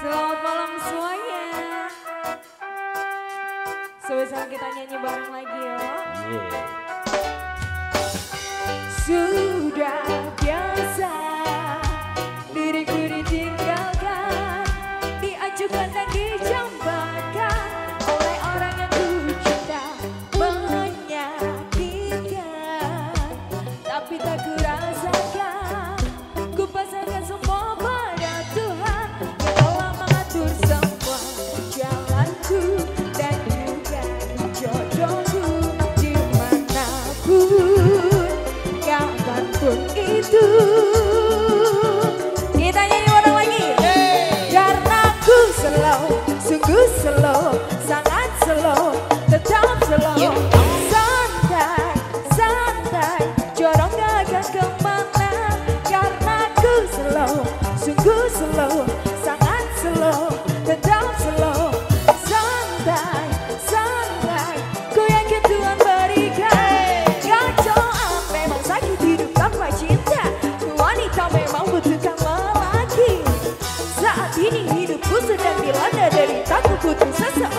Selamat malam semuanya. Sebesar kita nyanyi bareng lagi ya. Sudah biasa diriku ditinggalkan, diajukan dan dijambakan oleh orang yang ku cinta, menyakitkan, tapi tak you.